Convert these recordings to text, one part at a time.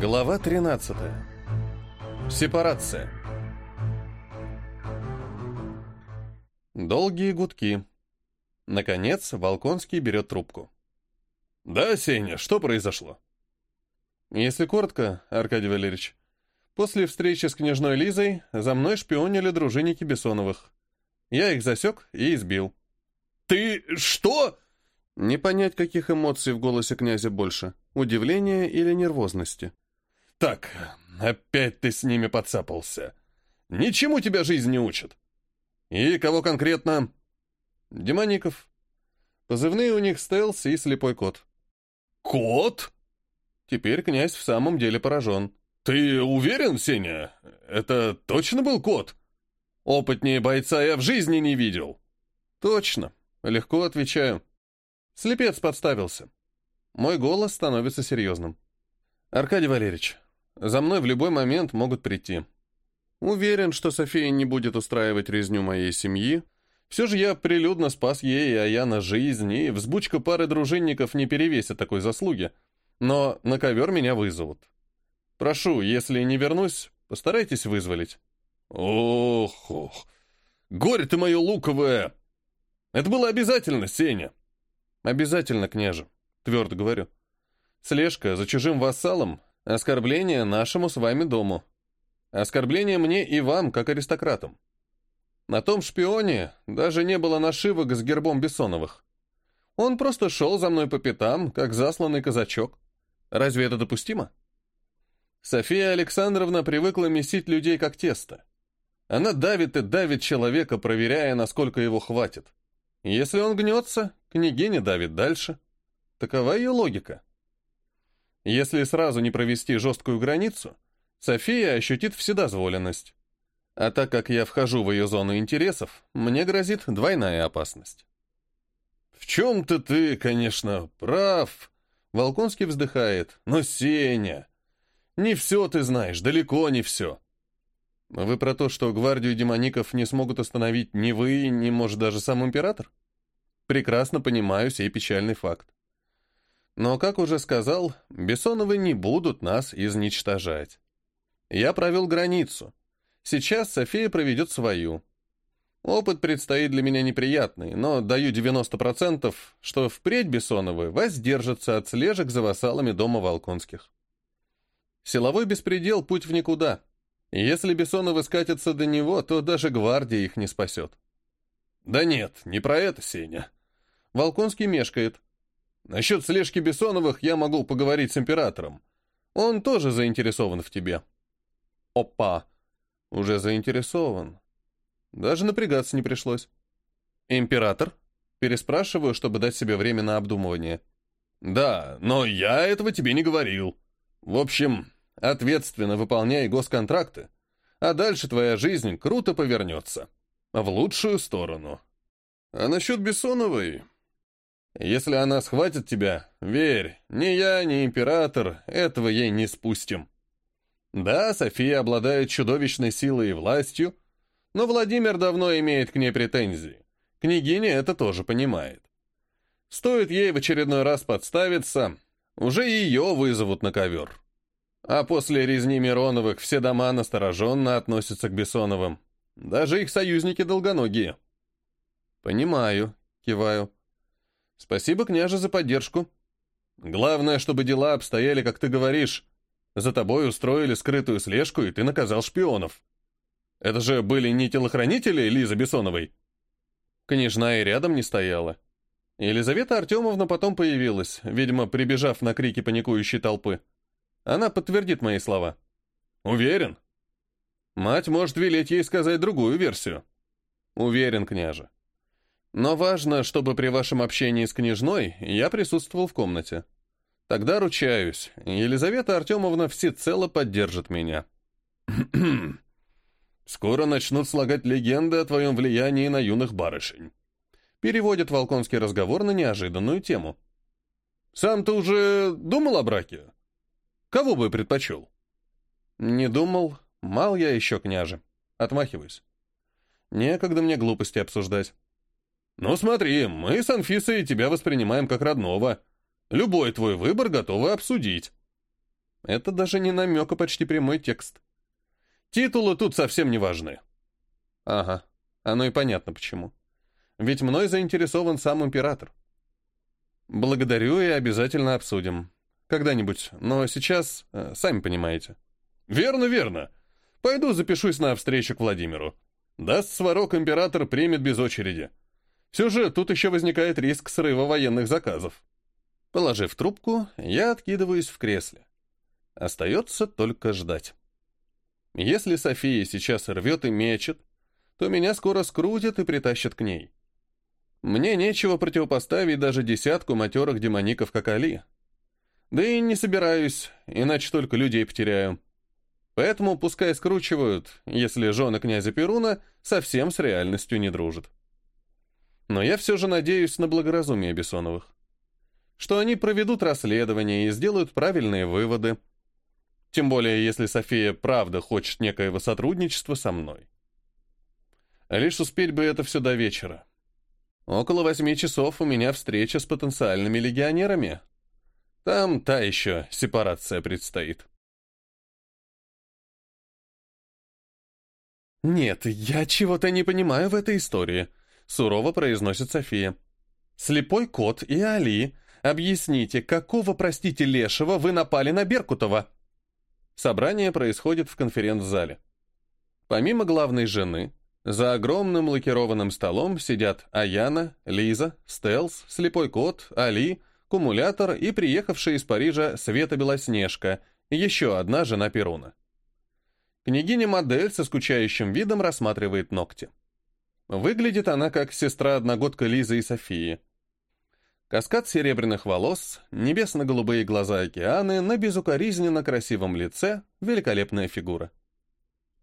Глава 13. Сепарация. Долгие гудки. Наконец, Волконский берет трубку. «Да, Сеня, что произошло?» Если коротко, Аркадий Валерьевич, после встречи с княжной Лизой за мной шпионили дружинники Бессоновых. Я их засек и избил. «Ты что?» Не понять, каких эмоций в голосе князя больше — удивления или нервозности. «Так, опять ты с ними подцапался. Ничему тебя жизнь не учит. И кого конкретно?» «Демоников. Позывные у них стелс и слепой кот». «Кот?» Теперь князь в самом деле поражен. «Ты уверен, Сеня? Это точно был кот? Опытнее бойца я в жизни не видел». «Точно. Легко отвечаю. Слепец подставился. Мой голос становится серьезным. Аркадий Валерьевич, за мной в любой момент могут прийти. Уверен, что София не будет устраивать резню моей семьи. Все же я прилюдно спас ей и Аяна жизнь, и взбучка пары дружинников не перевесит такой заслуги. Но на ковер меня вызовут. Прошу, если не вернусь, постарайтесь вызволить. Ох, ох, горе ты мое луковое! Это было обязательно, Сеня. «Обязательно, княже», — твердо говорю. «Слежка за чужим вассалом — оскорбление нашему с вами дому. Оскорбление мне и вам, как аристократам. На том шпионе даже не было нашивок с гербом Бессоновых. Он просто шел за мной по пятам, как засланный казачок. Разве это допустимо?» София Александровна привыкла месить людей как тесто. Она давит и давит человека, проверяя, насколько его хватит. Если он гнется, княгиня давит дальше. Такова ее логика. Если сразу не провести жесткую границу, София ощутит вседозволенность. А так как я вхожу в ее зону интересов, мне грозит двойная опасность. «В чем-то ты, конечно, прав», — Волконский вздыхает. «Но, Сеня, не все ты знаешь, далеко не все». Вы про то, что гвардию демоников не смогут остановить ни вы, ни, может, даже сам император? Прекрасно понимаю сей печальный факт. Но, как уже сказал, Бессоновы не будут нас изничтожать. Я провел границу. Сейчас София проведет свою. Опыт предстоит для меня неприятный, но даю 90%, что впредь Бессоновы воздержатся от слежек за вассалами дома Волконских. Силовой беспредел — путь в никуда. Если Бессоновы скатятся до него, то даже гвардия их не спасет. Да нет, не про это, Сеня. Волконский мешкает. Насчет слежки Бессоновых я могу поговорить с императором. Он тоже заинтересован в тебе. Опа! Уже заинтересован. Даже напрягаться не пришлось. Император? Переспрашиваю, чтобы дать себе время на обдумывание. Да, но я этого тебе не говорил. В общем, Ответственно выполняй госконтракты, а дальше твоя жизнь круто повернется. В лучшую сторону. А насчет Бессоновой... Если она схватит тебя, верь, ни я, ни император этого ей не спустим. Да, София обладает чудовищной силой и властью, но Владимир давно имеет к ней претензии. Княгиня это тоже понимает. Стоит ей в очередной раз подставиться, уже ее вызовут на ковер. А после резни Мироновых все дома настороженно относятся к Бессоновым. Даже их союзники долгоногие. Понимаю, киваю. Спасибо, княже, за поддержку. Главное, чтобы дела обстояли, как ты говоришь. За тобой устроили скрытую слежку, и ты наказал шпионов. Это же были не телохранители Лизы Бессоновой? Княжна и рядом не стояла. Елизавета Артемовна потом появилась, видимо, прибежав на крики паникующей толпы. Она подтвердит мои слова. Уверен? Мать может велеть ей сказать другую версию. Уверен, княже. Но важно, чтобы при вашем общении с княжной я присутствовал в комнате. Тогда ручаюсь, Елизавета Артемовна всецело поддержит меня. Скоро начнут слагать легенды о твоем влиянии на юных барышень. Переводит Волконский разговор на неожиданную тему. Сам ты уже думал о браке? Кого бы предпочел? Не думал. Мал я еще, княже. Отмахиваюсь. Некогда мне глупости обсуждать. Ну смотри, мы с Анфисой тебя воспринимаем как родного. Любой твой выбор готовы обсудить. Это даже не намек, а почти прямой текст. Титулы тут совсем не важны. Ага, оно и понятно почему. Ведь мной заинтересован сам император. Благодарю и обязательно обсудим. Когда-нибудь, но сейчас, э, сами понимаете. Верно, верно. Пойду запишусь на встречу к Владимиру. Даст Сварог император примет без очереди. Все же тут еще возникает риск срыва военных заказов. Положив трубку, я откидываюсь в кресле. Остается только ждать. Если София сейчас рвет и мечет, то меня скоро скрутят и притащат к ней. Мне нечего противопоставить даже десятку матерых демоников, как Али. Да и не собираюсь, иначе только людей потеряю. Поэтому пускай скручивают, если жены князя Перуна совсем с реальностью не дружат. Но я все же надеюсь на благоразумие Бессоновых. Что они проведут расследование и сделают правильные выводы. Тем более, если София правда хочет некоего сотрудничества со мной. Лишь успеть бы это все до вечера. Около восьми часов у меня встреча с потенциальными легионерами. Там та еще сепарация предстоит. «Нет, я чего-то не понимаю в этой истории», — сурово произносит София. «Слепой кот и Али, объясните, какого, простите, лешего вы напали на Беркутова?» Собрание происходит в конференц-зале. Помимо главной жены, за огромным лакированным столом сидят Аяна, Лиза, Стелс, Слепой Кот, Али, Кумулятор и приехавшая из Парижа Света Белоснежка, еще одна жена Перуна. Княгиня-модель со скучающим видом рассматривает ногти. Выглядит она как сестра-одногодка Лизы и Софии. Каскад серебряных волос, небесно-голубые глаза океаны, на безукоризненно красивом лице, великолепная фигура.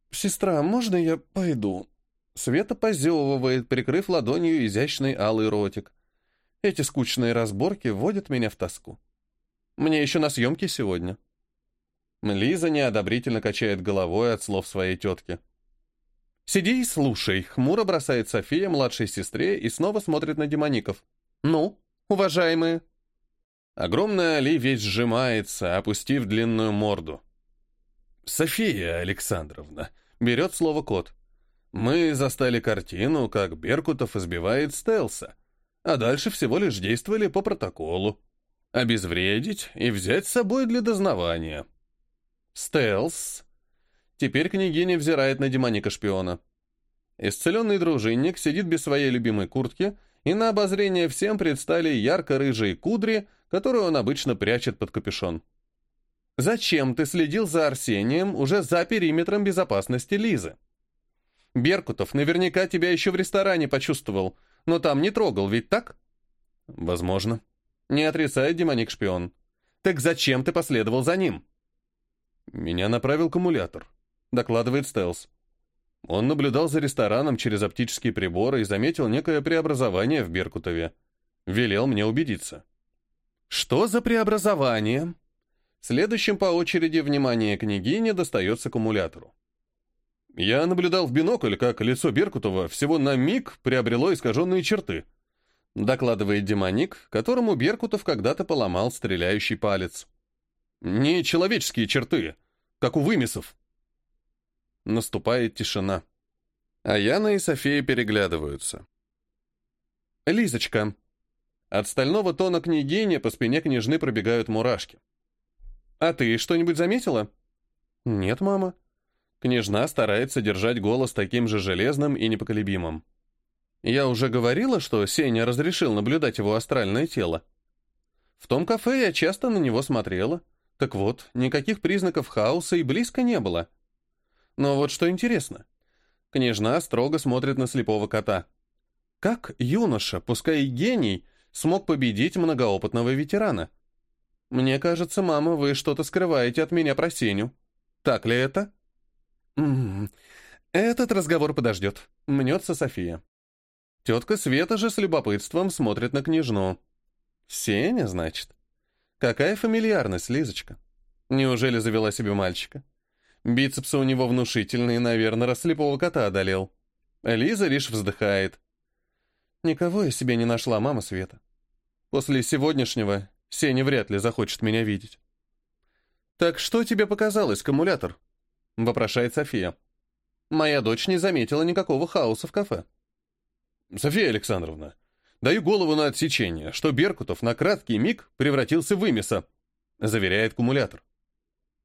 «Сестра, можно я пойду?» Света позевывает, прикрыв ладонью изящный алый ротик. Эти скучные разборки вводят меня в тоску. Мне еще на съемке сегодня. Лиза неодобрительно качает головой от слов своей тетки. «Сиди и слушай», — хмуро бросает София младшей сестре и снова смотрит на демоников. «Ну, уважаемые?» Огромная Али весь сжимается, опустив длинную морду. «София Александровна», — берет слово кот. Мы застали картину, как Беркутов избивает Стелса, а дальше всего лишь действовали по протоколу. Обезвредить и взять с собой для дознавания. Стелс. Теперь княгиня взирает на демоника-шпиона. Исцеленный дружинник сидит без своей любимой куртки, и на обозрение всем предстали ярко-рыжие кудри, которые он обычно прячет под капюшон. «Зачем ты следил за Арсением уже за периметром безопасности Лизы?» Беркутов наверняка тебя еще в ресторане почувствовал, но там не трогал, ведь так? Возможно. Не отрицает демоник-шпион. Так зачем ты последовал за ним? Меня направил кумулятор, докладывает Стелс. Он наблюдал за рестораном через оптические приборы и заметил некое преобразование в Беркутове. Велел мне убедиться. Что за преобразование? Следующим по очереди внимание княгини достается кумулятору. Я наблюдал в бинокль, как лицо Беркутова всего на миг приобрело искаженные черты. Докладывает демоник, которому Беркутов когда-то поломал стреляющий палец. Не человеческие черты, как у вымесов. Наступает тишина. А Яна и София переглядываются. «Лизочка». От стального тона княгини по спине княжны пробегают мурашки. «А ты что-нибудь заметила?» «Нет, мама», Княжна старается держать голос таким же железным и непоколебимым. Я уже говорила, что Сеня разрешил наблюдать его астральное тело. В том кафе я часто на него смотрела. Так вот, никаких признаков хаоса и близко не было. Но вот что интересно. Княжна строго смотрит на слепого кота. Как юноша, пускай и гений, смог победить многоопытного ветерана? Мне кажется, мама, вы что-то скрываете от меня про Сеню. Так ли это? «М -м, этот разговор подождет», — мнется София. Тетка Света же с любопытством смотрит на княжну. «Сеня, значит? Какая фамильярность, Лизочка? Неужели завела себе мальчика? Бицепсы у него внушительные, наверное, раз слепого кота одолел». Лиза лишь вздыхает. «Никого я себе не нашла, мама Света. После сегодняшнего Сеня вряд ли захочет меня видеть». «Так что тебе показалось, аккумулятор?» — вопрошает София. «Моя дочь не заметила никакого хаоса в кафе». «София Александровна, даю голову на отсечение, что Беркутов на краткий миг превратился в имиса», — заверяет аккумулятор.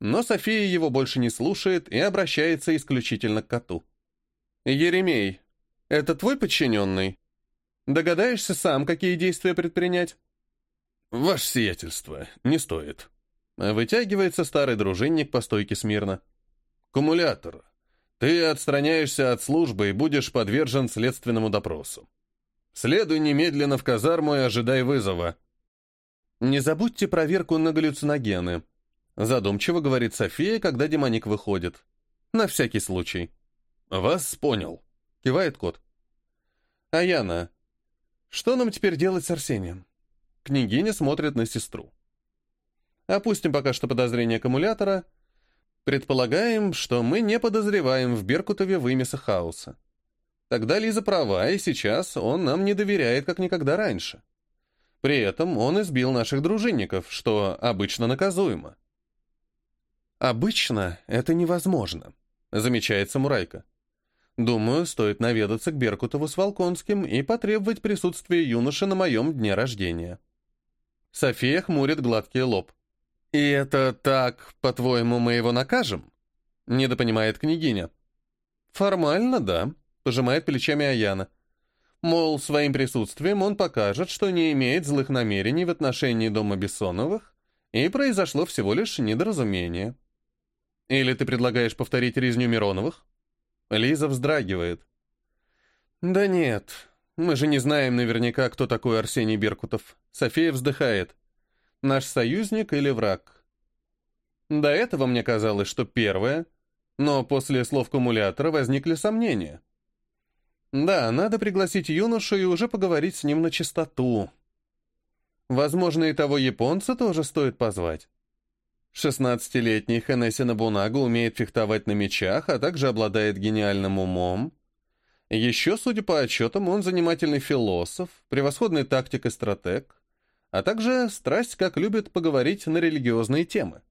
Но София его больше не слушает и обращается исключительно к коту. «Еремей, это твой подчиненный? Догадаешься сам, какие действия предпринять?» «Ваше сиятельство, не стоит», Вытягивается старый дружинник по стойке смирно. «Кумулятор, ты отстраняешься от службы и будешь подвержен следственному допросу. Следуй немедленно в казарму и ожидай вызова». «Не забудьте проверку на галлюциногены», задумчиво говорит София, когда демоник выходит. «На всякий случай». «Вас понял», — кивает кот. «Аяна, что нам теперь делать с Арсением?» Княгиня смотрит на сестру. Опустим пока что подозрение аккумулятора. Предполагаем, что мы не подозреваем в Беркутове вымеса хаоса. Тогда Лиза права, и сейчас он нам не доверяет, как никогда раньше. При этом он избил наших дружинников, что обычно наказуемо. «Обычно это невозможно», — замечает самурайка. «Думаю, стоит наведаться к Беркутову с Волконским и потребовать присутствия юноши на моем дне рождения». София хмурит гладкий лоб. «И это так, по-твоему, мы его накажем?» Недопонимает княгиня. «Формально, да», — пожимает плечами Аяна. Мол, своим присутствием он покажет, что не имеет злых намерений в отношении дома Бессоновых, и произошло всего лишь недоразумение. Или ты предлагаешь повторить резню Мироновых? Лиза вздрагивает. Да нет, мы же не знаем наверняка, кто такой Арсений Беркутов. София вздыхает. Наш союзник или враг? До этого мне казалось, что первое, но после слов кумулятора возникли сомнения. Да, надо пригласить юношу и уже поговорить с ним на чистоту. Возможно, и того японца тоже стоит позвать. Шестнадцатилетний Хенесси Набунага умеет фехтовать на мечах, а также обладает гениальным умом. Еще, судя по отчетам, он занимательный философ, превосходный тактик и стратег а также страсть, как любит поговорить на религиозные темы.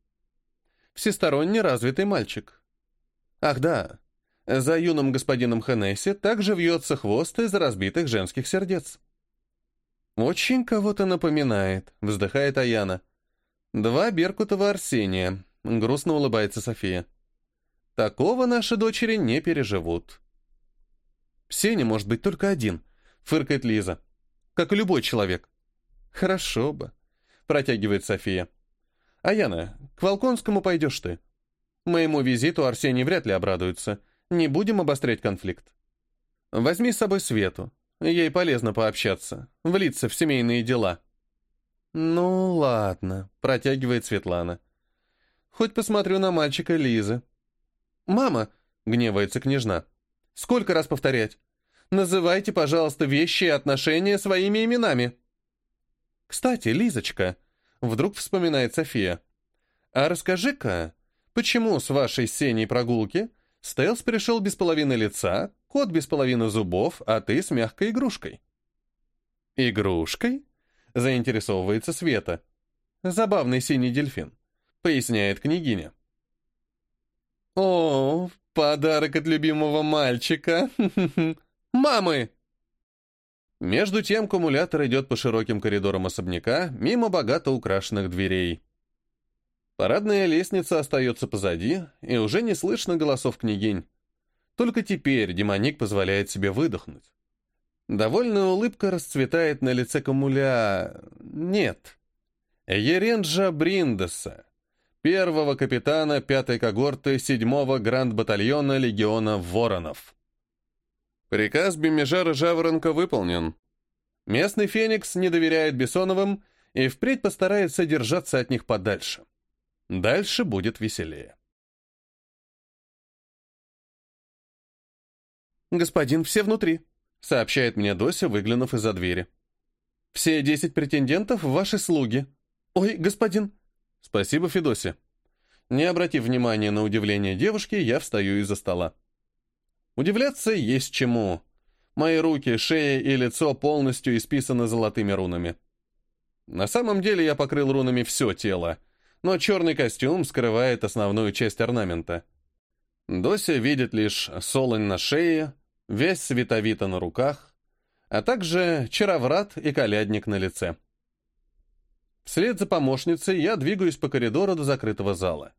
Всесторонне развитый мальчик. Ах да, за юным господином Хенесси также вьется хвост из разбитых женских сердец. «Очень кого-то напоминает», — вздыхает Аяна. «Два Беркутова Арсения», — грустно улыбается София. «Такого наши дочери не переживут». «Сеня может быть только один», — фыркает Лиза. «Как и любой человек». «Хорошо бы», — протягивает София. «Аяна, к Волконскому пойдешь ты. Моему визиту Арсений вряд ли обрадуется. Не будем обострять конфликт. Возьми с собой Свету. Ей полезно пообщаться, влиться в семейные дела». «Ну, ладно», — протягивает Светлана. «Хоть посмотрю на мальчика Лизы». «Мама», — гневается княжна, — «сколько раз повторять? Называйте, пожалуйста, вещи и отношения своими именами». «Кстати, Лизочка», — вдруг вспоминает София, «а расскажи-ка, почему с вашей сеней прогулки Стелс пришел без половины лица, кот без половины зубов, а ты с мягкой игрушкой?» «Игрушкой?» — заинтересовывается Света. «Забавный синий дельфин», — поясняет княгиня. «О, подарок от любимого мальчика! Мамы!» Между тем кумулятор идет по широким коридорам особняка, мимо богато украшенных дверей. Парадная лестница остается позади, и уже не слышно голосов княгинь. Только теперь демоник позволяет себе выдохнуть. Довольная улыбка расцветает на лице кумуля... Нет. Еренджа Бриндеса, первого капитана пятой когорты седьмого гранд-батальона легиона Воронов. Приказ Бемежара Жаворонка выполнен. Местный Феникс не доверяет Бессоновым и впредь постарается держаться от них подальше. Дальше будет веселее. «Господин, все внутри», — сообщает мне Дося, выглянув из-за двери. «Все десять претендентов — ваши слуги». «Ой, господин!» «Спасибо, Федосе». Не обратив внимания на удивление девушки, я встаю из-за стола. Удивляться есть чему. Мои руки, шея и лицо полностью исписаны золотыми рунами. На самом деле я покрыл рунами все тело, но черный костюм скрывает основную часть орнамента. Дося видит лишь солонь на шее, весь световито на руках, а также чароврат и колядник на лице. Вслед за помощницей я двигаюсь по коридору до закрытого зала.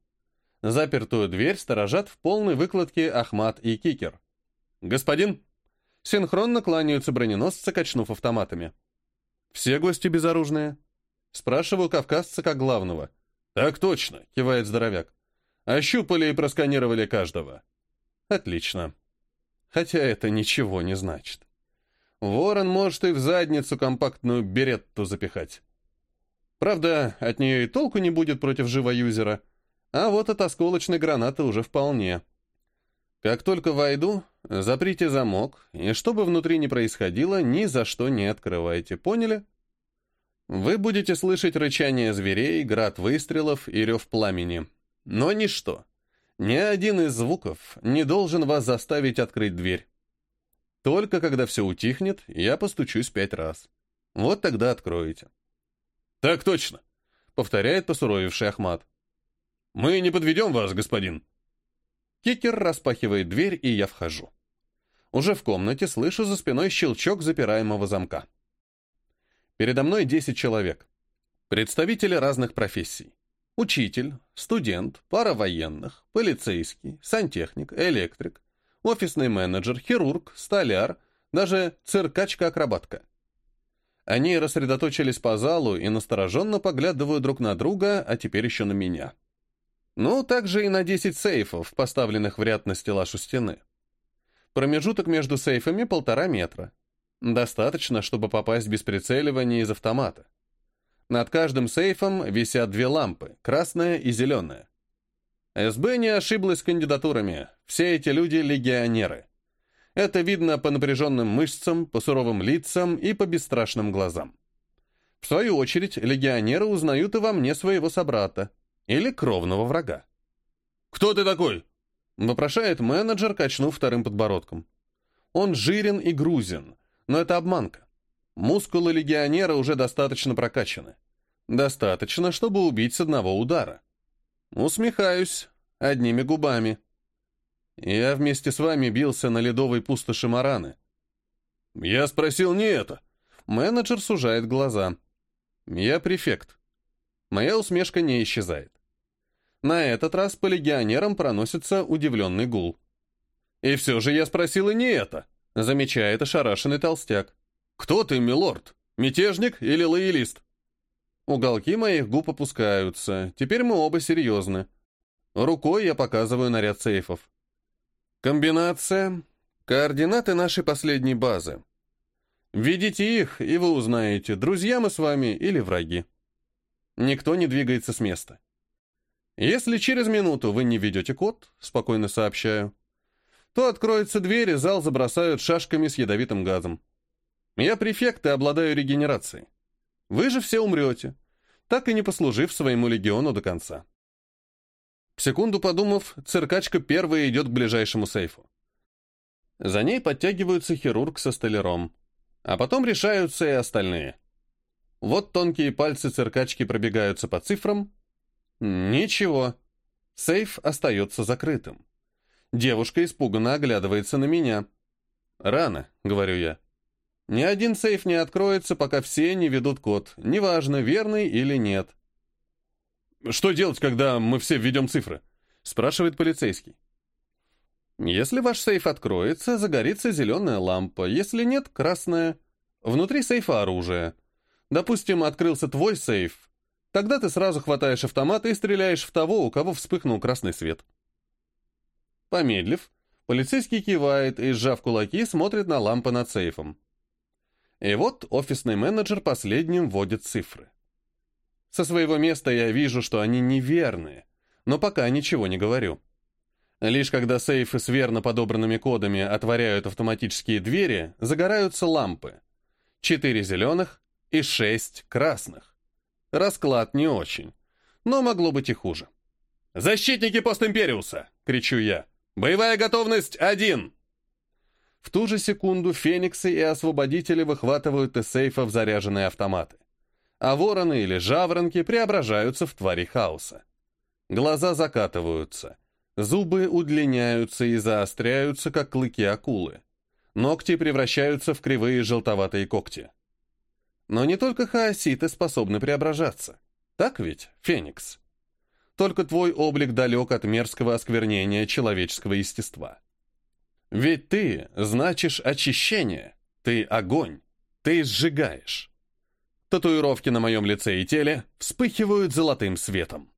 Запертую дверь сторожат в полной выкладке Ахмат и Кикер. «Господин!» Синхронно кланяются броненосцы, качнув автоматами. «Все гости безоружные?» Спрашиваю кавказца как главного. «Так точно», — кивает здоровяк. «Ощупали и просканировали каждого». «Отлично. Хотя это ничего не значит. Ворон может и в задницу компактную беретту запихать. Правда, от нее и толку не будет против живоюзера, а вот от осколочной гранаты уже вполне. Как только войду, заприте замок, и что бы внутри ни происходило, ни за что не открывайте, поняли? Вы будете слышать рычание зверей, град выстрелов и рев пламени. Но ничто, ни один из звуков не должен вас заставить открыть дверь. Только когда все утихнет, я постучусь пять раз. Вот тогда откроете. «Так точно», — повторяет посуровивший Ахмат. «Мы не подведем вас, господин». Кикер распахивает дверь, и я вхожу. Уже в комнате слышу за спиной щелчок запираемого замка. Передо мной 10 человек. Представители разных профессий. Учитель, студент, пара военных, полицейский, сантехник, электрик, офисный менеджер, хирург, столяр, даже циркачка-акробатка. Они рассредоточились по залу и настороженно поглядывают друг на друга, а теперь еще на меня. Ну, также и на 10 сейфов, поставленных в ряд на стеллаж у стены. Промежуток между сейфами полтора метра. Достаточно, чтобы попасть без прицеливания из автомата. Над каждым сейфом висят две лампы, красная и зеленая. СБ не ошиблась кандидатурами. Все эти люди — легионеры. Это видно по напряженным мышцам, по суровым лицам и по бесстрашным глазам. В свою очередь, легионеры узнают и во мне своего собрата или кровного врага. «Кто ты такой?» — вопрошает менеджер, качнув вторым подбородком. Он жирен и грузен, но это обманка. Мускулы легионера уже достаточно прокачаны. Достаточно, чтобы убить с одного удара. Усмехаюсь, одними губами. Я вместе с вами бился на ледовой пустоши Мараны. Я спросил не это. Менеджер сужает глаза. Я префект. Моя усмешка не исчезает. На этот раз по легионерам проносится удивленный гул. И все же я спросил и не это, замечает ошарашенный толстяк. Кто ты, милорд? Мятежник или лоялист? Уголки моих губ опускаются. Теперь мы оба серьезны. Рукой я показываю наряд сейфов. Комбинация. Координаты нашей последней базы. Введите их, и вы узнаете, друзья мы с вами или враги. Никто не двигается с места. Если через минуту вы не ведете код, спокойно сообщаю, то откроется дверь, и зал забросают шашками с ядовитым газом. Я префект и обладаю регенерацией. Вы же все умрете, так и не послужив своему легиону до конца. Секунду подумав, циркачка первая идет к ближайшему сейфу. За ней подтягиваются хирург со столяром. А потом решаются и остальные. Вот тонкие пальцы циркачки пробегаются по цифрам. Ничего. Сейф остается закрытым. Девушка испуганно оглядывается на меня. «Рано», — говорю я. Ни один сейф не откроется, пока все не ведут код, неважно, верный или нет. «Что делать, когда мы все введем цифры?» — спрашивает полицейский. «Если ваш сейф откроется, загорится зеленая лампа, если нет — красная. Внутри сейфа оружие. Допустим, открылся твой сейф. Тогда ты сразу хватаешь автомат и стреляешь в того, у кого вспыхнул красный свет». Помедлив, полицейский кивает и, сжав кулаки, смотрит на лампы над сейфом. И вот офисный менеджер последним вводит цифры. Со своего места я вижу, что они неверные, но пока ничего не говорю. Лишь когда сейфы с верно подобранными кодами отворяют автоматические двери, загораются лампы. Четыре зеленых и шесть красных. Расклад не очень, но могло быть и хуже. «Защитники постимпериуса!» — кричу я. «Боевая готовность один!» В ту же секунду фениксы и освободители выхватывают из сейфов заряженные автоматы. а вороны или жаворонки преображаются в твари хаоса. Глаза закатываются, зубы удлиняются и заостряются, как клыки акулы. Ногти превращаются в кривые желтоватые когти. Но не только хаоситы способны преображаться. Так ведь, Феникс? Только твой облик далек от мерзкого осквернения человеческого естества. Ведь ты значишь очищение, ты огонь, ты сжигаешь. Татуировки на моем лице и теле вспыхивают золотым светом.